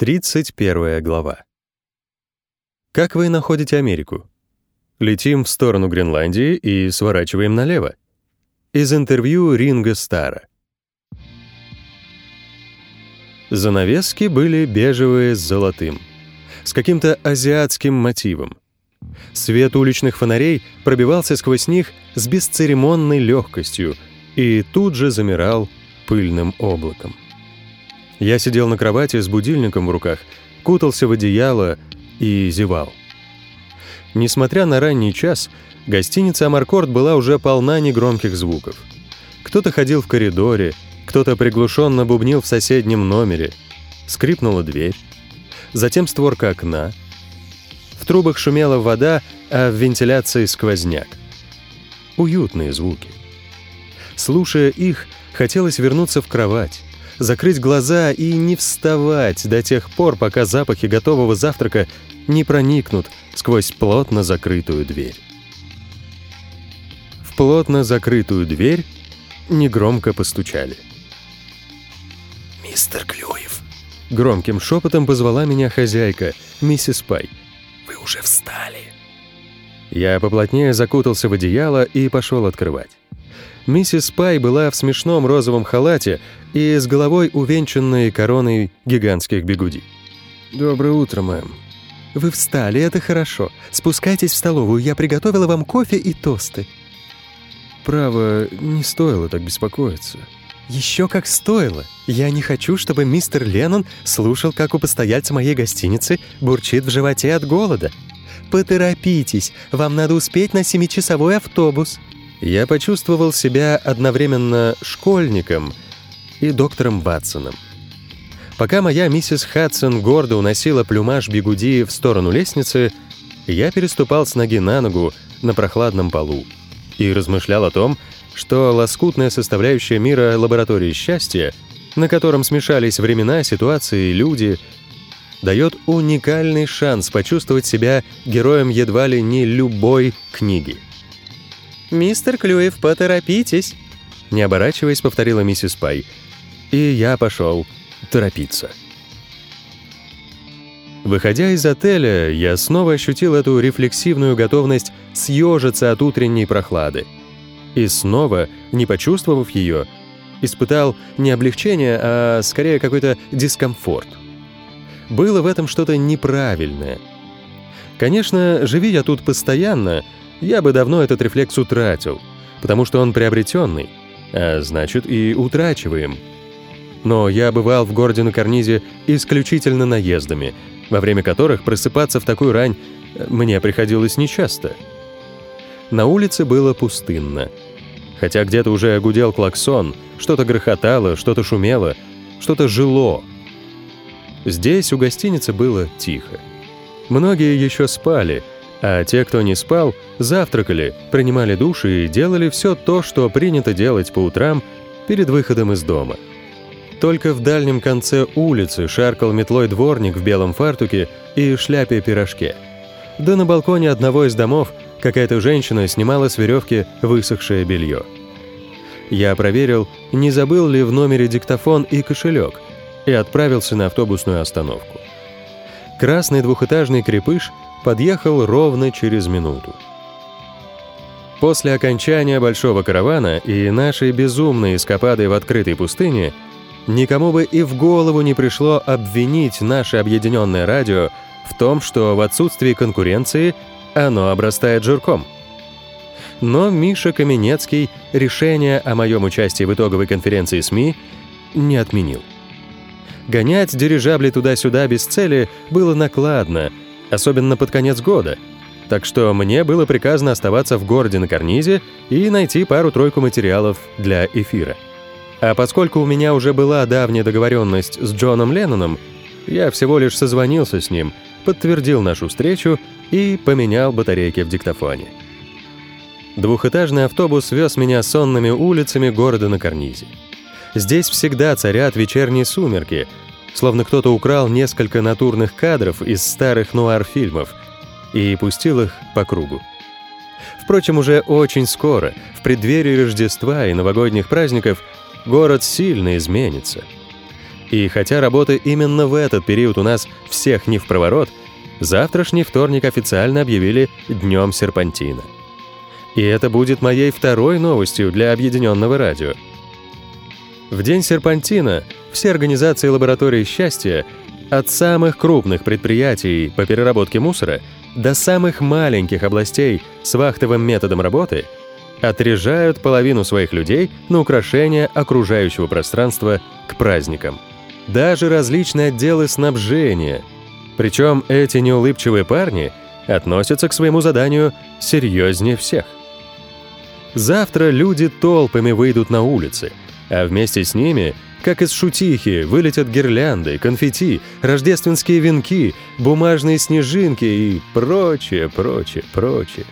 31 глава. Как вы находите Америку? Летим в сторону Гренландии и сворачиваем налево. Из интервью Ринга Стара. Занавески были бежевые с золотым, с каким-то азиатским мотивом. Свет уличных фонарей пробивался сквозь них с бесцеремонной легкостью и тут же замирал пыльным облаком. Я сидел на кровати с будильником в руках, кутался в одеяло и зевал. Несмотря на ранний час, гостиница «Амаркорд» была уже полна негромких звуков. Кто-то ходил в коридоре, кто-то приглушенно бубнил в соседнем номере. Скрипнула дверь. Затем створка окна. В трубах шумела вода, а в вентиляции сквозняк. Уютные звуки. Слушая их, хотелось вернуться в кровать, закрыть глаза и не вставать до тех пор, пока запахи готового завтрака не проникнут сквозь плотно закрытую дверь. В плотно закрытую дверь негромко постучали. «Мистер Клюев!» Громким шепотом позвала меня хозяйка, миссис Пай. «Вы уже встали!» Я поплотнее закутался в одеяло и пошел открывать. Миссис Пай была в смешном розовом халате и с головой увенчанной короной гигантских бегудей. «Доброе утро, мэм». «Вы встали, это хорошо. Спускайтесь в столовую, я приготовила вам кофе и тосты». «Право, не стоило так беспокоиться». «Еще как стоило. Я не хочу, чтобы мистер Леннон слушал, как у постояльца моей гостиницы бурчит в животе от голода. Поторопитесь, вам надо успеть на семичасовой автобус». Я почувствовал себя одновременно школьником и доктором Ватсоном. Пока моя миссис Хадсон гордо уносила плюмаж бигуди в сторону лестницы, я переступал с ноги на ногу на прохладном полу и размышлял о том, что лоскутная составляющая мира лаборатории счастья, на котором смешались времена, ситуации и люди, дает уникальный шанс почувствовать себя героем едва ли не любой книги. «Мистер Клюев, поторопитесь!» Не оборачиваясь, повторила миссис Пай. И я пошел торопиться. Выходя из отеля, я снова ощутил эту рефлексивную готовность съежиться от утренней прохлады. И снова, не почувствовав ее, испытал не облегчение, а скорее какой-то дискомфорт. Было в этом что-то неправильное. Конечно, живи я тут постоянно — я бы давно этот рефлекс утратил, потому что он приобретенный, а значит и утрачиваем. Но я бывал в городе на карнизе исключительно наездами, во время которых просыпаться в такую рань мне приходилось нечасто. На улице было пустынно. Хотя где-то уже гудел клаксон, что-то грохотало, что-то шумело, что-то жило. Здесь у гостиницы было тихо. Многие еще спали — а те, кто не спал, завтракали, принимали душ и делали все то, что принято делать по утрам перед выходом из дома. Только в дальнем конце улицы шаркал метлой дворник в белом фартуке и шляпе-пирожке. Да на балконе одного из домов какая-то женщина снимала с веревки высохшее белье. Я проверил, не забыл ли в номере диктофон и кошелек, и отправился на автобусную остановку. Красный двухэтажный крепыш подъехал ровно через минуту. После окончания большого каравана и нашей безумной эскапады в открытой пустыне никому бы и в голову не пришло обвинить наше объединенное радио в том, что в отсутствии конкуренции оно обрастает жирком. Но Миша Каменецкий решение о моем участии в итоговой конференции СМИ не отменил. Гонять дирижабли туда-сюда без цели было накладно — особенно под конец года. Так что мне было приказано оставаться в городе на карнизе и найти пару-тройку материалов для эфира. А поскольку у меня уже была давняя договоренность с Джоном Ленноном, я всего лишь созвонился с ним, подтвердил нашу встречу и поменял батарейки в диктофоне. Двухэтажный автобус вез меня сонными улицами города на карнизе. Здесь всегда царят вечерние сумерки, словно кто-то украл несколько натурных кадров из старых нуар-фильмов и пустил их по кругу. Впрочем, уже очень скоро, в преддверии Рождества и новогодних праздников, город сильно изменится. И хотя работы именно в этот период у нас всех не в проворот, завтрашний вторник официально объявили Днем Серпантина. И это будет моей второй новостью для Объединенного радио. В День Серпантина все организации лаборатории счастья, от самых крупных предприятий по переработке мусора до самых маленьких областей с вахтовым методом работы, отрежают половину своих людей на украшение окружающего пространства к праздникам. Даже различные отделы снабжения. Причем эти неулыбчивые парни относятся к своему заданию серьезнее всех. Завтра люди толпами выйдут на улицы, а вместе с ними, как из шутихи, вылетят гирлянды, конфетти, рождественские венки, бумажные снежинки и прочее, прочее, прочее.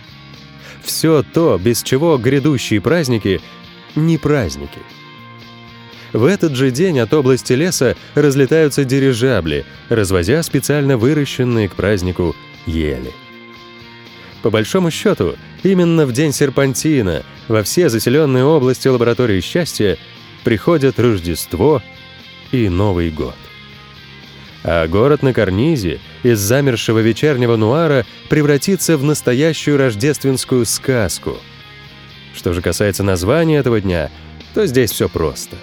Все то, без чего грядущие праздники — не праздники. В этот же день от области леса разлетаются дирижабли, развозя специально выращенные к празднику ели. По большому счету, именно в день серпантина во все заселенные области лаборатории счастья приходят Рождество и Новый год. А город на карнизе из замершего вечернего нуара превратится в настоящую рождественскую сказку. Что же касается названия этого дня, то здесь все просто.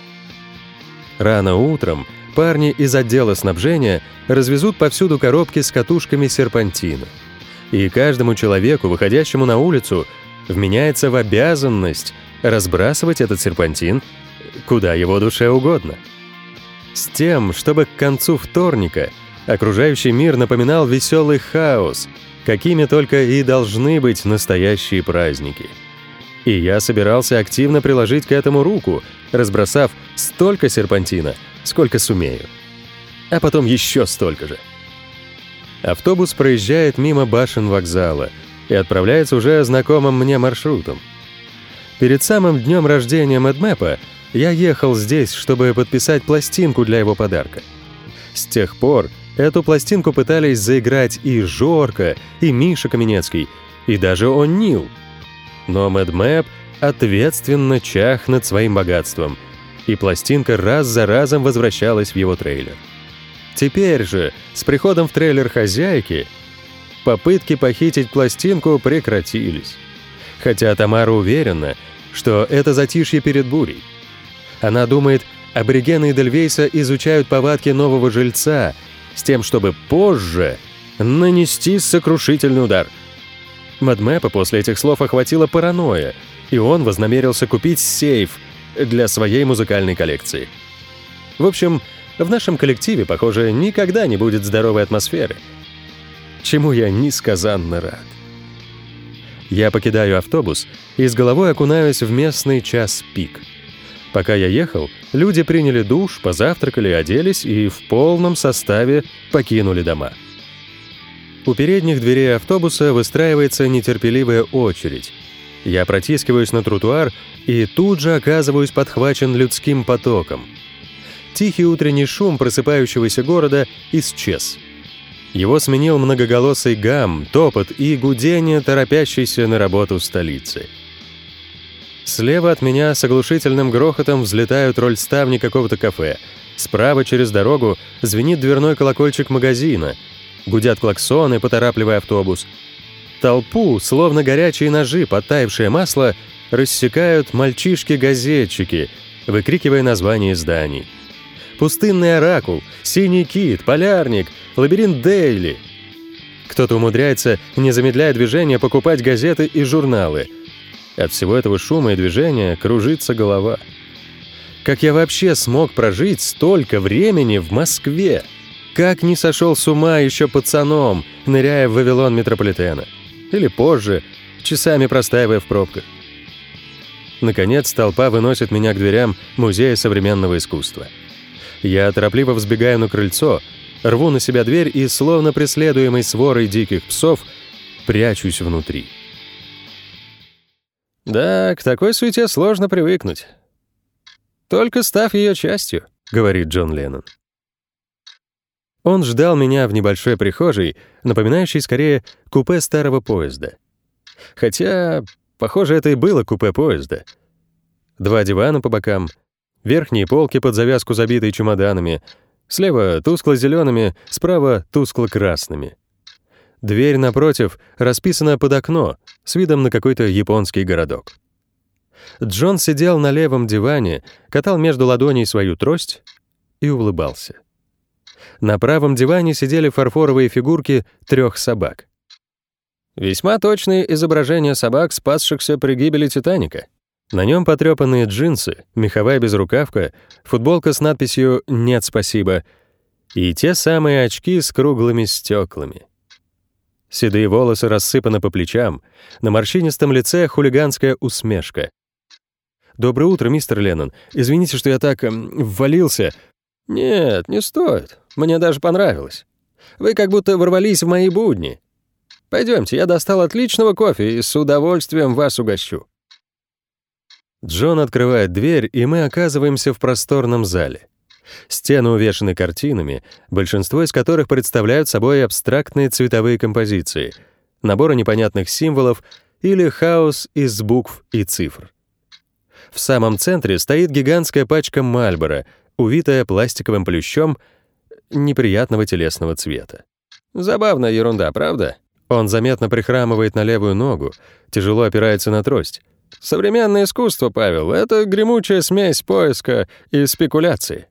Рано утром парни из отдела снабжения развезут повсюду коробки с катушками серпантина — и каждому человеку, выходящему на улицу, вменяется в обязанность разбрасывать этот серпантин куда его душе угодно. С тем, чтобы к концу вторника окружающий мир напоминал веселый хаос, какими только и должны быть настоящие праздники. И я собирался активно приложить к этому руку, разбросав столько серпантина, сколько сумею. А потом еще столько же. Автобус проезжает мимо башен вокзала и отправляется уже знакомым мне маршрутом. Перед самым днем рождения Мэдмэпа я ехал здесь, чтобы подписать пластинку для его подарка. С тех пор эту пластинку пытались заиграть и Жорка, и Миша Каменецкий, и даже О'Нил. Но Мэдмэп ответственно чах над своим богатством, и пластинка раз за разом возвращалась в его трейлер. Теперь же, с приходом в трейлер хозяйки, попытки похитить пластинку прекратились. Хотя Тамара уверена, что это затишье перед бурей. Она думает, аборигены Эдельвейса изучают повадки нового жильца с тем, чтобы позже нанести сокрушительный удар. Мадмэпа после этих слов охватила паранойя, и он вознамерился купить сейф для своей музыкальной коллекции. В общем, в нашем коллективе, похоже, никогда не будет здоровой атмосферы. Чему я несказанно рад. Я покидаю автобус и с головой окунаюсь в местный час пик. Пока я ехал, люди приняли душ, позавтракали, оделись и в полном составе покинули дома. У передних дверей автобуса выстраивается нетерпеливая очередь. Я протискиваюсь на тротуар и тут же оказываюсь подхвачен людским потоком — Тихий утренний шум просыпающегося города исчез. Его сменил многоголосый гам, топот и гудение, торопящейся на работу столицы. Слева от меня с оглушительным грохотом взлетают рольставни какого-то кафе. Справа через дорогу звенит дверной колокольчик магазина. Гудят клаксоны, поторапливая автобус. Толпу, словно горячие ножи, подтаявшее масло, рассекают мальчишки-газетчики, выкрикивая названия зданий пустынный оракул, синий кит, полярник, лабиринт Дейли. Кто-то умудряется, не замедляя движения, покупать газеты и журналы. От всего этого шума и движения кружится голова. Как я вообще смог прожить столько времени в Москве? Как не сошел с ума еще пацаном, ныряя в Вавилон метрополитена? Или позже, часами простаивая в пробках? Наконец, толпа выносит меня к дверям Музея современного искусства. Я торопливо взбегаю на крыльцо, рву на себя дверь и, словно преследуемый сворой диких псов, прячусь внутри. «Да, к такой суете сложно привыкнуть. Только став ее частью», — говорит Джон Леннон. Он ждал меня в небольшой прихожей, напоминающей скорее купе старого поезда. Хотя, похоже, это и было купе поезда. Два дивана по бокам — верхние полки под завязку забитые чемоданами, Слева тускло-зелеными, справа тускло-красными. Дверь напротив расписана под окно с видом на какой-то японский городок. Джон сидел на левом диване, катал между ладоней свою трость и улыбался. На правом диване сидели фарфоровые фигурки трех собак. Весьма точные изображения собак, спасшихся при гибели «Титаника». На нем потрепанные джинсы, меховая безрукавка, футболка с надписью «Нет, спасибо» и те самые очки с круглыми стеклами. Седые волосы рассыпаны по плечам, на морщинистом лице хулиганская усмешка. «Доброе утро, мистер Леннон. Извините, что я так эм, ввалился». «Нет, не стоит. Мне даже понравилось. Вы как будто ворвались в мои будни. Пойдемте, я достал отличного кофе и с удовольствием вас угощу». Джон открывает дверь, и мы оказываемся в просторном зале. Стены увешаны картинами, большинство из которых представляют собой абстрактные цветовые композиции, наборы непонятных символов или хаос из букв и цифр. В самом центре стоит гигантская пачка Мальбора, увитая пластиковым плющом неприятного телесного цвета. Забавная ерунда, правда? Он заметно прихрамывает на левую ногу, тяжело опирается на трость. Современное искусство, Павел, это гремучая смесь поиска и спекуляции.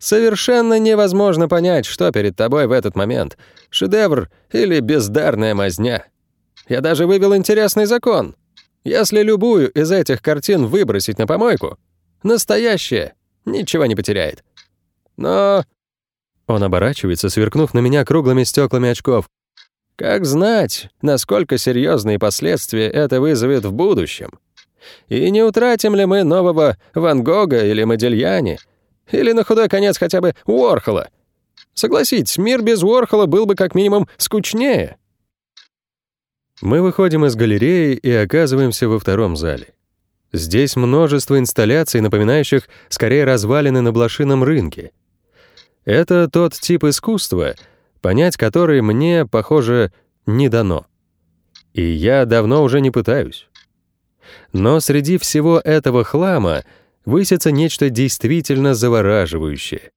Совершенно невозможно понять, что перед тобой в этот момент — шедевр или бездарная мазня. Я даже вывел интересный закон. Если любую из этих картин выбросить на помойку, настоящее ничего не потеряет. Но... Он оборачивается, сверкнув на меня круглыми стеклами очков. Как знать, насколько серьезные последствия это вызовет в будущем? И не утратим ли мы нового Ван Гога или Модельяне, или на худой конец хотя бы Уорхола? Согласитесь, мир без Уорхола был бы как минимум скучнее. Мы выходим из галереи и оказываемся во втором зале. Здесь множество инсталляций, напоминающих скорее развалины на блошином рынке. Это тот тип искусства, понять который мне, похоже, не дано. И я давно уже не пытаюсь. Но среди всего этого хлама высится нечто действительно завораживающее.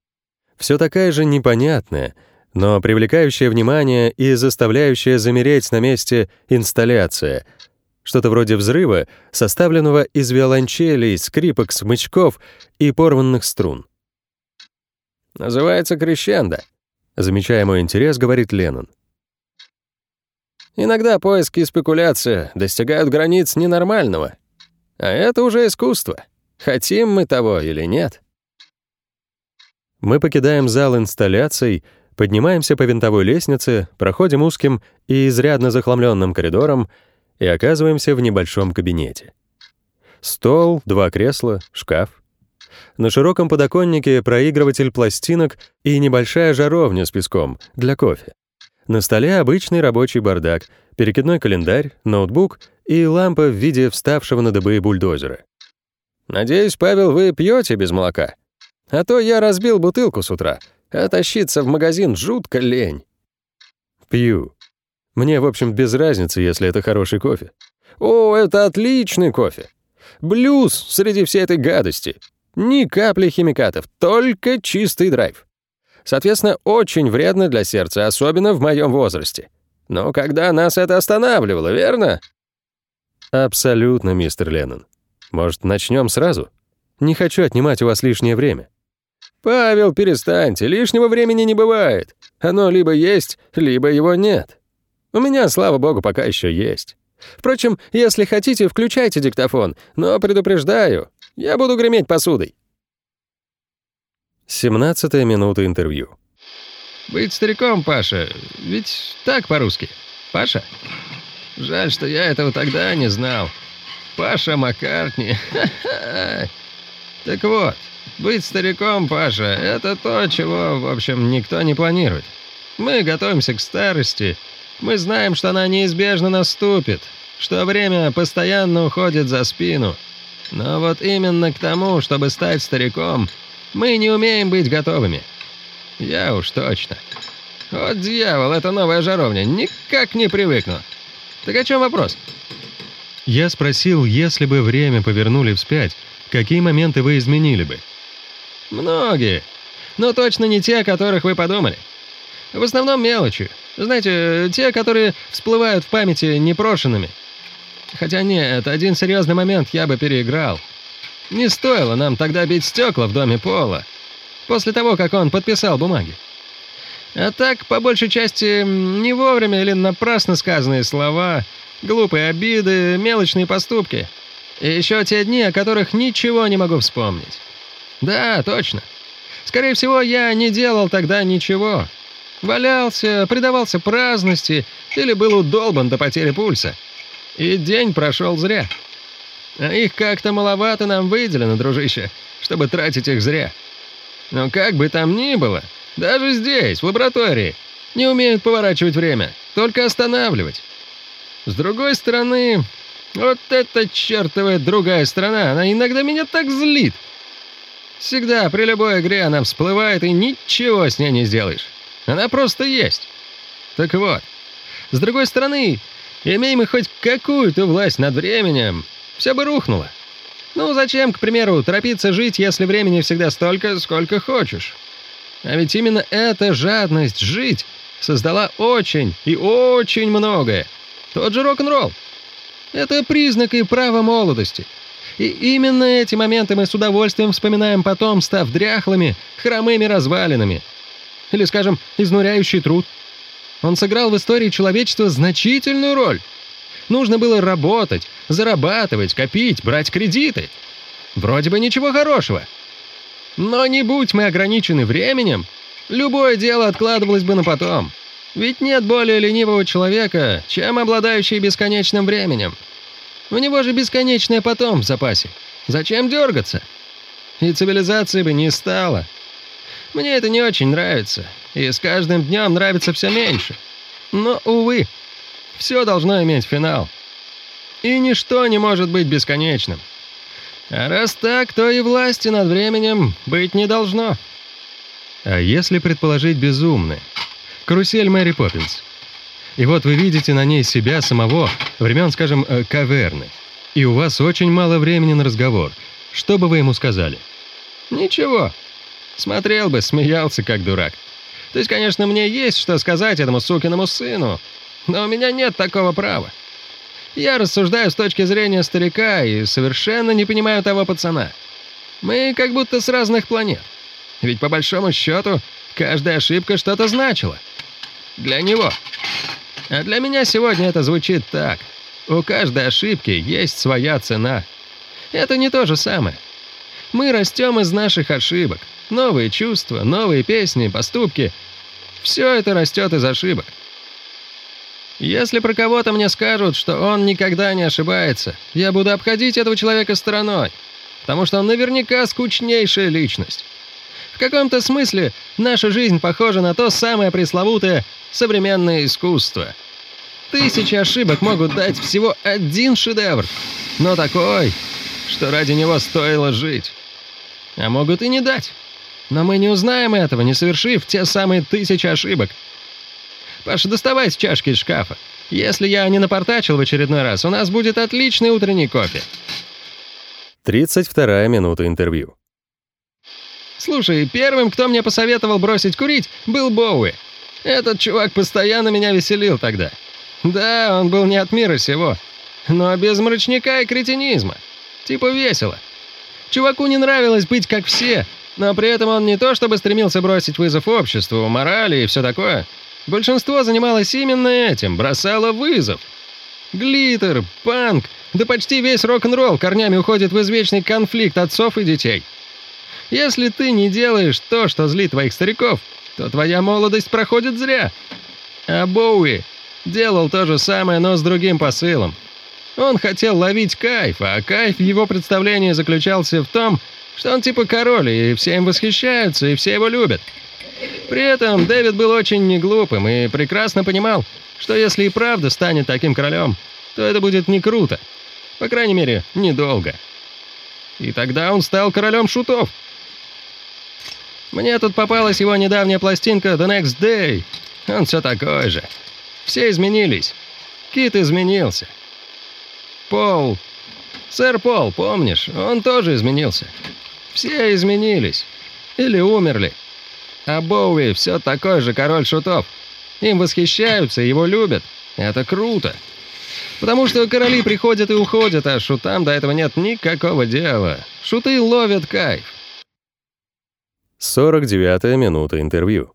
Все такая же непонятная, но привлекающая внимание и заставляющая замереть на месте инсталляция. Что-то вроде взрыва, составленного из виолончелей, скрипок, смычков и порванных струн. «Называется крещендо», — замечая мой интерес, говорит Леннон. Иногда поиски и спекуляция достигают границ ненормального. А это уже искусство. Хотим мы того или нет. Мы покидаем зал инсталляций, поднимаемся по винтовой лестнице, проходим узким и изрядно захламленным коридором и оказываемся в небольшом кабинете. Стол, два кресла, шкаф. На широком подоконнике проигрыватель пластинок и небольшая жаровня с песком для кофе. На столе обычный рабочий бардак, перекидной календарь, ноутбук и лампа в виде вставшего на дыбы бульдозера. «Надеюсь, Павел, вы пьете без молока? А то я разбил бутылку с утра, а тащиться в магазин жутко лень». «Пью. Мне, в общем, без разницы, если это хороший кофе». «О, это отличный кофе! Блюз среди всей этой гадости. Ни капли химикатов, только чистый драйв. Соответственно, очень вредно для сердца, особенно в моем возрасте. Но когда нас это останавливало, верно? Абсолютно, мистер Леннон. Может, начнем сразу? Не хочу отнимать у вас лишнее время. Павел, перестаньте, лишнего времени не бывает. Оно либо есть, либо его нет. У меня, слава богу, пока еще есть. Впрочем, если хотите, включайте диктофон, но предупреждаю, я буду греметь посудой. 17 минута интервью. «Быть стариком, Паша, ведь так по-русски. Паша? Жаль, что я этого тогда не знал. Паша Маккартни. Так вот, быть стариком, Паша, это то, чего, в общем, никто не планирует. Мы готовимся к старости. Мы знаем, что она неизбежно наступит, что время постоянно уходит за спину. Но вот именно к тому, чтобы стать стариком — мы не умеем быть готовыми. Я уж точно. Вот дьявол, это новая жаровня. Никак не привыкну. Так о чем вопрос? Я спросил, если бы время повернули вспять, какие моменты вы изменили бы? Многие. Но точно не те, о которых вы подумали. В основном мелочи. Знаете, те, которые всплывают в памяти непрошенными. Хотя нет, один серьезный момент я бы переиграл. Не стоило нам тогда бить стекла в доме Пола. После того, как он подписал бумаги. А так, по большей части, не вовремя или напрасно сказанные слова, глупые обиды, мелочные поступки. И еще те дни, о которых ничего не могу вспомнить. Да, точно. Скорее всего, я не делал тогда ничего. Валялся, предавался праздности или был удолбан до потери пульса. И день прошел зря. А их как-то маловато нам выделено, дружище, чтобы тратить их зря. Но как бы там ни было, даже здесь, в лаборатории, не умеют поворачивать время, только останавливать. С другой стороны, вот эта чертовая другая сторона, она иногда меня так злит. Всегда при любой игре она всплывает, и ничего с ней не сделаешь. Она просто есть. Так вот, с другой стороны, имеем мы хоть какую-то власть над временем, все бы рухнуло. Ну, зачем, к примеру, торопиться жить, если времени всегда столько, сколько хочешь? А ведь именно эта жадность жить создала очень и очень многое. Тот же рок-н-ролл. Это признак и право молодости. И именно эти моменты мы с удовольствием вспоминаем потом, став дряхлыми, хромыми развалинами. Или, скажем, изнуряющий труд. Он сыграл в истории человечества значительную роль. Нужно было работать, зарабатывать, копить, брать кредиты. Вроде бы ничего хорошего. Но не будь мы ограничены временем, любое дело откладывалось бы на потом. Ведь нет более ленивого человека, чем обладающий бесконечным временем. У него же бесконечное потом в запасе. Зачем дергаться? И цивилизации бы не стало. Мне это не очень нравится, и с каждым днем нравится все меньше. Но, увы, все должно иметь финал. И ничто не может быть бесконечным. А раз так, то и власти над временем быть не должно. А если предположить безумное? Карусель Мэри Поппинс. И вот вы видите на ней себя самого, времен, скажем, э, каверны. И у вас очень мало времени на разговор. Что бы вы ему сказали? Ничего. Смотрел бы, смеялся, как дурак. То есть, конечно, мне есть что сказать этому сукиному сыну, но у меня нет такого права. Я рассуждаю с точки зрения старика и совершенно не понимаю того пацана. Мы как будто с разных планет. Ведь по большому счету каждая ошибка что-то значила. Для него. А для меня сегодня это звучит так. У каждой ошибки есть своя цена. Это не то же самое. Мы растем из наших ошибок. Новые чувства, новые песни, поступки. Все это растет из ошибок. Если про кого-то мне скажут, что он никогда не ошибается, я буду обходить этого человека стороной, потому что он наверняка скучнейшая личность. В каком-то смысле наша жизнь похожа на то самое пресловутое современное искусство. Тысячи ошибок могут дать всего один шедевр, но такой, что ради него стоило жить. А могут и не дать. Но мы не узнаем этого, не совершив те самые тысячи ошибок, Паша, доставай чашки из шкафа. Если я не напортачил в очередной раз, у нас будет отличный утренний кофе. 32 минута интервью. Слушай, первым, кто мне посоветовал бросить курить, был Боуи. Этот чувак постоянно меня веселил тогда. Да, он был не от мира сего, но без мрачняка и кретинизма. Типа весело. Чуваку не нравилось быть как все, но при этом он не то чтобы стремился бросить вызов обществу, морали и все такое. Большинство занималось именно этим, бросало вызов. Глиттер, панк, да почти весь рок-н-ролл корнями уходит в извечный конфликт отцов и детей. Если ты не делаешь то, что злит твоих стариков, то твоя молодость проходит зря. А Боуи делал то же самое, но с другим посылом. Он хотел ловить кайф, а кайф в его представлении заключался в том, что он типа король, и все им восхищаются, и все его любят. При этом Дэвид был очень неглупым и прекрасно понимал, что если и правда станет таким королем, то это будет не круто. По крайней мере, недолго. И тогда он стал королем шутов. Мне тут попалась его недавняя пластинка «The Next Day». Он все такой же. Все изменились. Кит изменился. Пол... Сэр Пол, помнишь? Он тоже изменился. Все изменились. Или умерли. А Боуи все такой же король шутов. Им восхищаются, его любят. Это круто. Потому что короли приходят и уходят, а шутам до этого нет никакого дела. Шуты ловят кайф. 49-я минута интервью.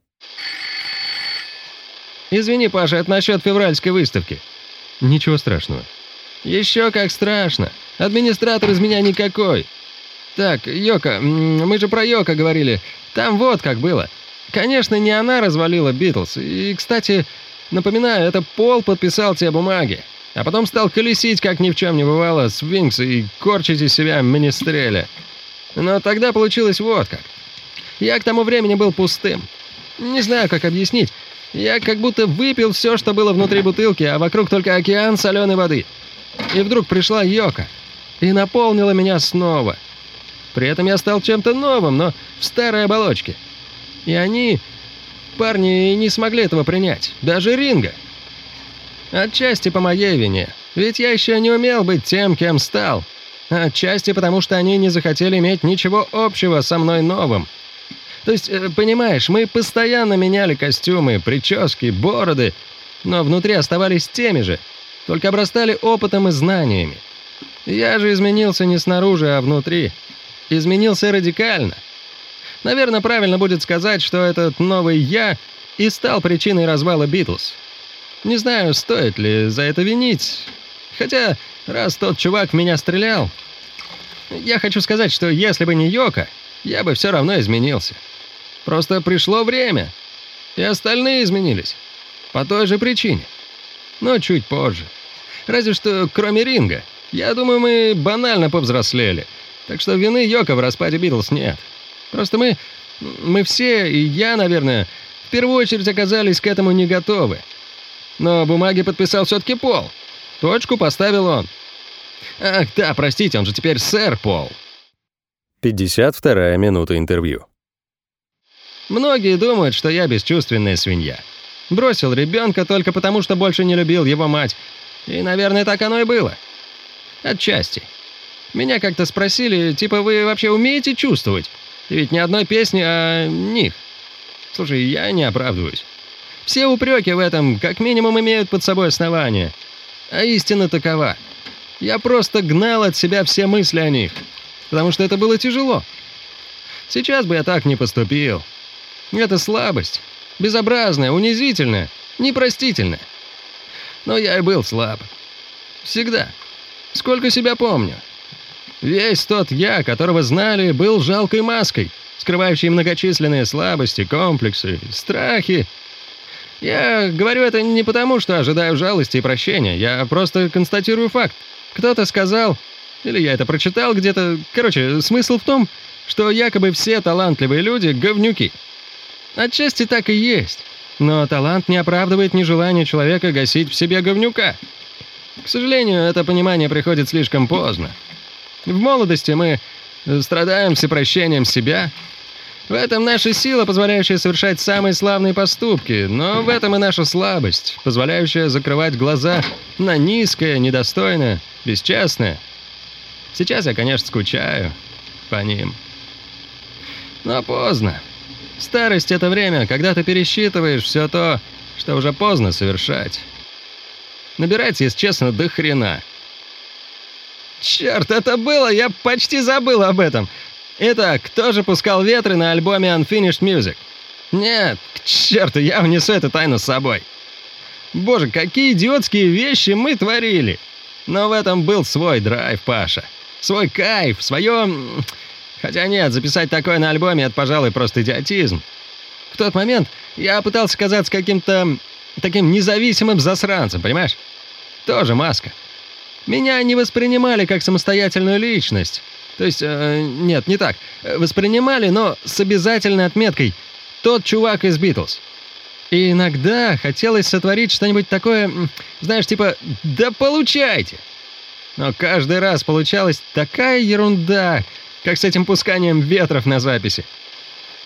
Извини, Паша, это насчет февральской выставки. Ничего страшного. Еще как страшно. Администратор из меня никакой. Так, Йока, мы же про Йока говорили. Там вот как было. Конечно, не она развалила Битлз. И, кстати, напоминаю, это Пол подписал те бумаги. А потом стал колесить, как ни в чем не бывало, свинкс и корчить из себя министреля. Но тогда получилось вот как. Я к тому времени был пустым. Не знаю, как объяснить. Я как будто выпил все, что было внутри бутылки, а вокруг только океан соленой воды. И вдруг пришла Йока и наполнила меня снова. При этом я стал чем-то новым, но в старой оболочке. И они, парни, не смогли этого принять. Даже Ринга. Отчасти по моей вине. Ведь я еще не умел быть тем, кем стал. Отчасти потому, что они не захотели иметь ничего общего со мной новым. То есть, э, понимаешь, мы постоянно меняли костюмы, прически, бороды, но внутри оставались теми же, только обрастали опытом и знаниями. Я же изменился не снаружи, а внутри. Изменился радикально. Наверное, правильно будет сказать, что этот новый «я» и стал причиной развала «Битлз». Не знаю, стоит ли за это винить. Хотя, раз тот чувак в меня стрелял... Я хочу сказать, что если бы не Йока, я бы все равно изменился. Просто пришло время, и остальные изменились. По той же причине. Но чуть позже. Разве что кроме ринга. Я думаю, мы банально повзрослели. Так что вины Йока в распаде Битлз нет. Просто мы... Мы все, и я, наверное, в первую очередь оказались к этому не готовы. Но бумаги подписал все-таки Пол. Точку поставил он. Ах, да, простите, он же теперь сэр Пол. 52-я минута интервью. Многие думают, что я бесчувственная свинья. Бросил ребенка только потому, что больше не любил его мать. И, наверное, так оно и было. Отчасти. Меня как-то спросили, типа, вы вообще умеете чувствовать? Ведь ни одной песни о них. Слушай, я не оправдываюсь. Все упреки в этом как минимум имеют под собой основания. А истина такова. Я просто гнал от себя все мысли о них. Потому что это было тяжело. Сейчас бы я так не поступил. Это слабость. Безобразная, унизительная, непростительная. Но я и был слаб. Всегда. Сколько себя помню. Весь тот я, которого знали, был жалкой маской, скрывающей многочисленные слабости, комплексы, страхи. Я говорю это не потому, что ожидаю жалости и прощения. Я просто констатирую факт. Кто-то сказал, или я это прочитал где-то... Короче, смысл в том, что якобы все талантливые люди — говнюки. Отчасти так и есть. Но талант не оправдывает нежелание человека гасить в себе говнюка. К сожалению, это понимание приходит слишком поздно. В молодости мы страдаем всепрощением себя. В этом наша сила, позволяющая совершать самые славные поступки, но в этом и наша слабость, позволяющая закрывать глаза на низкое, недостойное, бесчестное. Сейчас я, конечно, скучаю по ним. Но поздно. Старость — это время, когда ты пересчитываешь все то, что уже поздно совершать. Набирается, если честно, до хрена. Черт, это было, я почти забыл об этом. Итак, кто же пускал ветры на альбоме Unfinished Music? Нет, к черту, я внесу эту тайну с собой. Боже, какие идиотские вещи мы творили. Но в этом был свой драйв, Паша. Свой кайф, свое... Хотя нет, записать такое на альбоме — это, пожалуй, просто идиотизм. В тот момент я пытался казаться каким-то таким независимым засранцем, понимаешь? Тоже маска. Меня не воспринимали как самостоятельную личность. То есть, э, нет, не так. Воспринимали, но с обязательной отметкой «тот чувак из Битлз». И иногда хотелось сотворить что-нибудь такое, знаешь, типа «да получайте». Но каждый раз получалась такая ерунда, как с этим пусканием ветров на записи.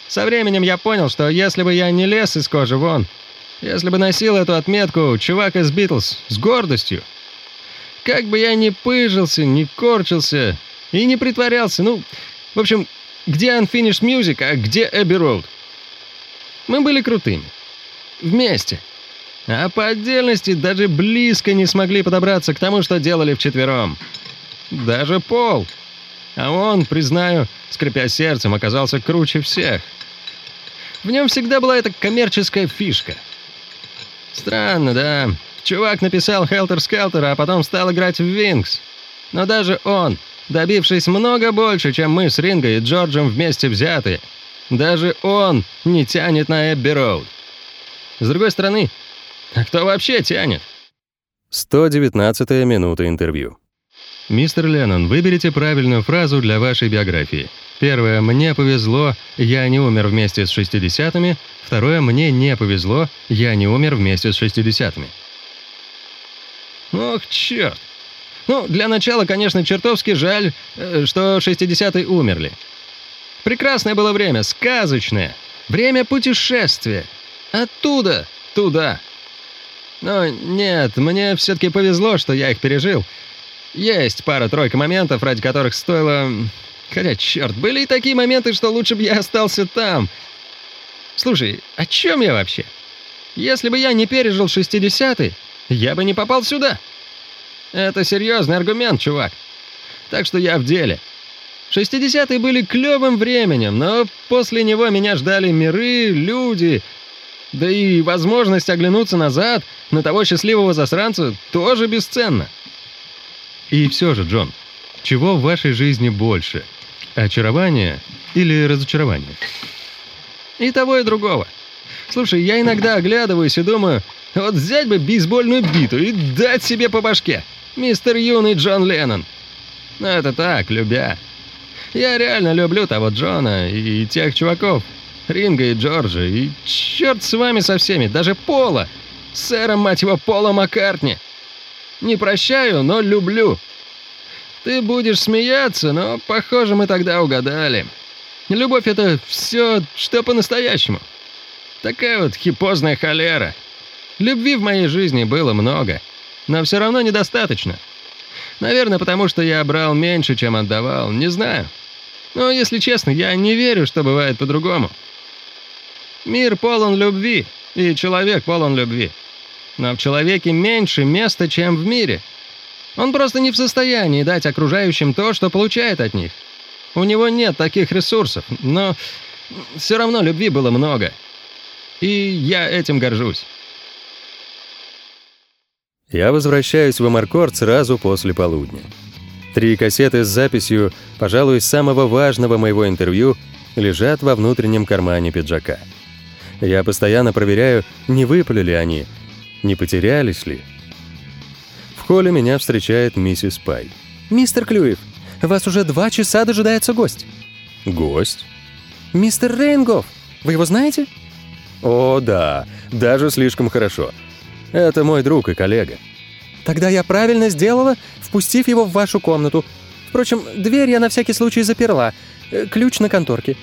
Со временем я понял, что если бы я не лез из кожи вон, если бы носил эту отметку «Чувак из Битлз» с гордостью, как бы я ни пыжился, ни корчился и не притворялся, ну, в общем, где Unfinished Music, а где Abbey Road? Мы были крутыми. Вместе. А по отдельности даже близко не смогли подобраться к тому, что делали вчетвером. Даже Пол. А он, признаю, скрипя сердцем, оказался круче всех. В нем всегда была эта коммерческая фишка. Странно, да. Чувак написал «Хелтер Скелтер», а потом стал играть в «Винкс». Но даже он, добившись много больше, чем мы с Ринго и Джорджем вместе взятые, даже он не тянет на Эбби Роуд. С другой стороны, а кто вообще тянет? 119-я минута интервью. Мистер Леннон, выберите правильную фразу для вашей биографии. Первое «Мне повезло, я не умер вместе с 60-ми». Второе «Мне не повезло, я не умер вместе с 60-ми». Ох, черт. Ну, для начала, конечно, чертовски жаль, э, что 60-е умерли. Прекрасное было время, сказочное. Время путешествия. Оттуда, туда. Но нет, мне все-таки повезло, что я их пережил. Есть пара-тройка моментов, ради которых стоило... Хотя, черт, были и такие моменты, что лучше бы я остался там. Слушай, о чем я вообще? Если бы я не пережил 60-й, я бы не попал сюда. Это серьезный аргумент, чувак. Так что я в деле. 60-е были клевым временем, но после него меня ждали миры, люди, да и возможность оглянуться назад на того счастливого засранца тоже бесценна. И все же, Джон, чего в вашей жизни больше? Очарование или разочарование? И того, и другого. Слушай, я иногда оглядываюсь и думаю, вот взять бы бейсбольную биту и дать себе по башке. Мистер юный Джон Леннон. Но это так, любя. Я реально люблю того Джона и тех чуваков. Ринга и Джорджа, и черт с вами со всеми, даже Пола. Сэра, мать его, Пола Маккартни. Не прощаю, но люблю. Ты будешь смеяться, но, похоже, мы тогда угадали. Любовь — это все, что по-настоящему. Такая вот хипозная холера. Любви в моей жизни было много, но все равно недостаточно. Наверное, потому что я брал меньше, чем отдавал, не знаю. Но, если честно, я не верю, что бывает по-другому. Мир полон любви, и человек полон любви. Но в человеке меньше места, чем в мире. Он просто не в состоянии дать окружающим то, что получает от них. У него нет таких ресурсов, но все равно любви было много. И я этим горжусь. Я возвращаюсь в Амаркорд сразу после полудня. Три кассеты с записью, пожалуй, самого важного моего интервью, лежат во внутреннем кармане пиджака. Я постоянно проверяю, не выпали ли они, не потерялись ли. В холле меня встречает миссис Пай. «Мистер Клюев, вас уже два часа дожидается гость». «Гость?» «Мистер Рейнгоф. Вы его знаете?» «О, да, даже слишком хорошо. Это мой друг и коллега». «Тогда я правильно сделала, впустив его в вашу комнату. Впрочем, дверь я на всякий случай заперла. Э, ключ на конторке».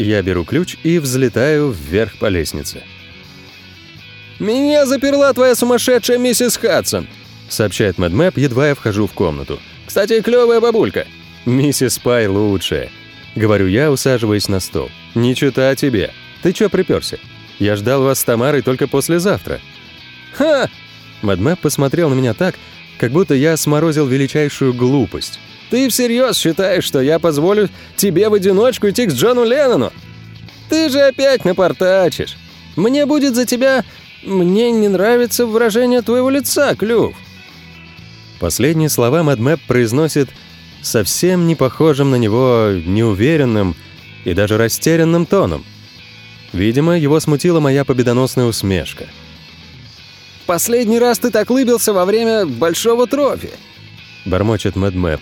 Я беру ключ и взлетаю вверх по лестнице. «Меня заперла твоя сумасшедшая миссис Хадсон», сообщает Мэдмэп, едва я вхожу в комнату. «Кстати, клевая бабулька». «Миссис Пай лучшая», — говорю я, усаживаясь на стол. «Не чита тебе. Ты чё приперся? Я ждал вас с Тамарой только послезавтра». «Ха!» Мэдмэп посмотрел на меня так, как будто я сморозил величайшую глупость. «Ты всерьез считаешь, что я позволю тебе в одиночку идти к Джону Леннону? Ты же опять напортачишь. Мне будет за тебя... Мне не нравится выражение твоего лица, Клюв». Последние слова Мэдмэп произносит совсем не похожим на него неуверенным и даже растерянным тоном. Видимо, его смутила моя победоносная усмешка. «Последний раз ты так лыбился во время большого трофи», — бормочет Мэдмэп.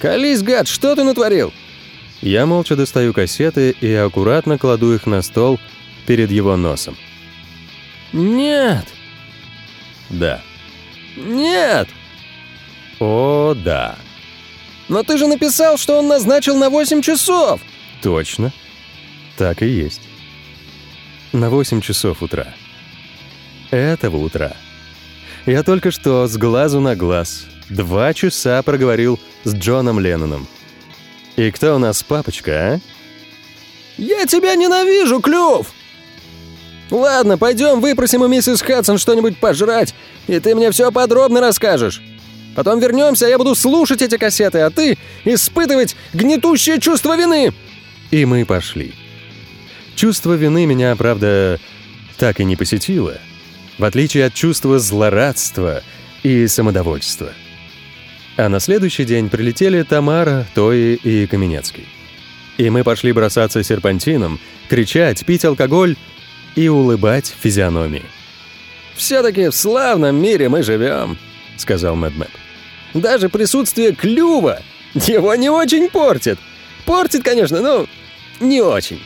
«Колись, гад, что ты натворил?» Я молча достаю кассеты и аккуратно кладу их на стол перед его носом. «Нет!» «Да». «Нет!» «О, да». «Но ты же написал, что он назначил на 8 часов!» «Точно. Так и есть. На 8 часов утра. Этого утра. Я только что с глазу на глаз два часа проговорил с Джоном Ленноном. И кто у нас папочка, а? «Я тебя ненавижу, Клюв!» Ладно, пойдем выпросим у миссис Хадсон что-нибудь пожрать, и ты мне все подробно расскажешь. Потом вернемся, я буду слушать эти кассеты, а ты испытывать гнетущее чувство вины. И мы пошли. Чувство вины меня, правда, так и не посетило, в отличие от чувства злорадства и самодовольства. А на следующий день прилетели Тамара, Тои и Каменецкий. И мы пошли бросаться серпантином, кричать, пить алкоголь и улыбать физиономии. «Все-таки в славном мире мы живем», — сказал Мэдмэп. «Даже присутствие клюва его не очень портит. Портит, конечно, но не очень».